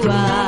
Cuba.